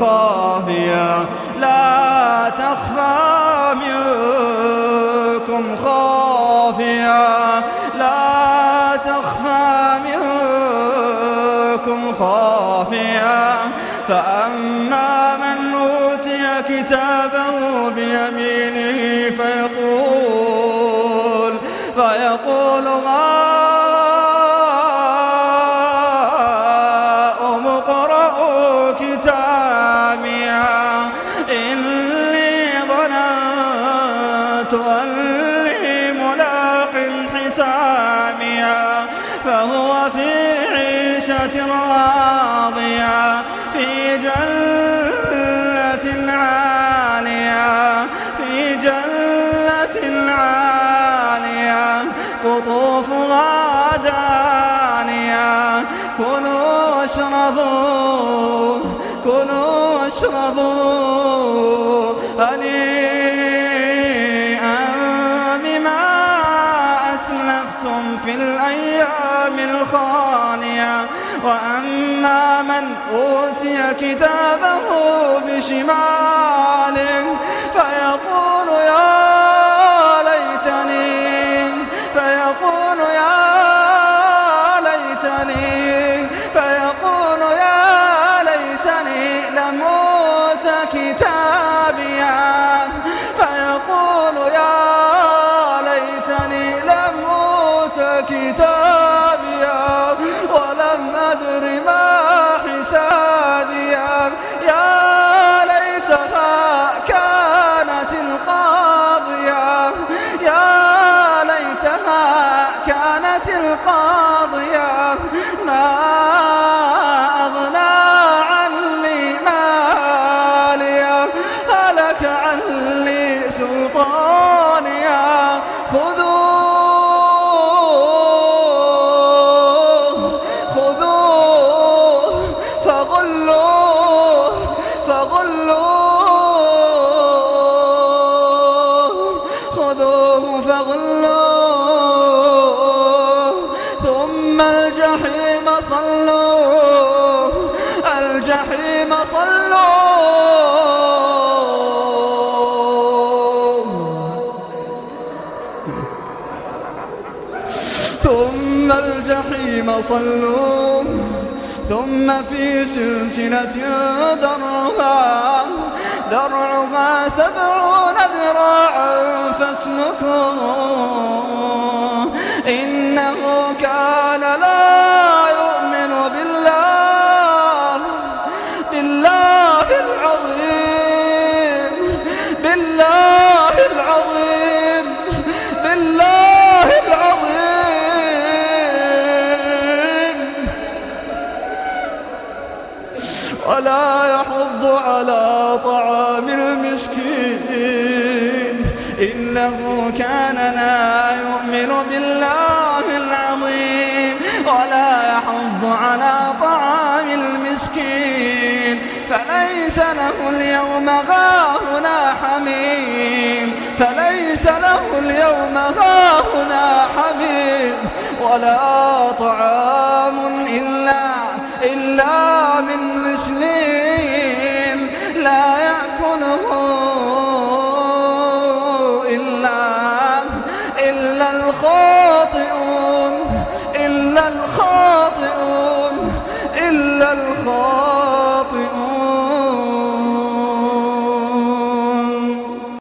خافية. لا تخفى منكم خافية. لا تخفى منكم خافية. فأما من أوتي كتابه بيمينه فيقول أني ملاق حسابيا فهو في عيشة راضية في جنة عالية في جنة عالية قطوفها دانية كلوا واشربوا كلوا واشربوا هنيئا الخالية وأما من أوتي كتابه بشماله فيقول يا ليتني فيقول القاضية ما أغنى عني مالية هلك عني سلطانيا خذوه خذوه فغلوه فغلوه. خذوه فغلوه. الجحيم صلوه ثم الجحيم صلوه ثم في سلسلة درعها. درعها سبعون ذراعا فاسلكوه إنه كان بالله العظيم بالله العظيم. ولا يحض على طعام المسكين إنه كان لا يؤمن بالله العظيم. ولا يحض على طعام المسكين فليس له اليوم غاهنا حميم. فليس له اليوم غاهنا حميم. ولا طعام إلا إلا من غسلين لا يأكله إلا إلا الخاطئون إلا الخاطئون.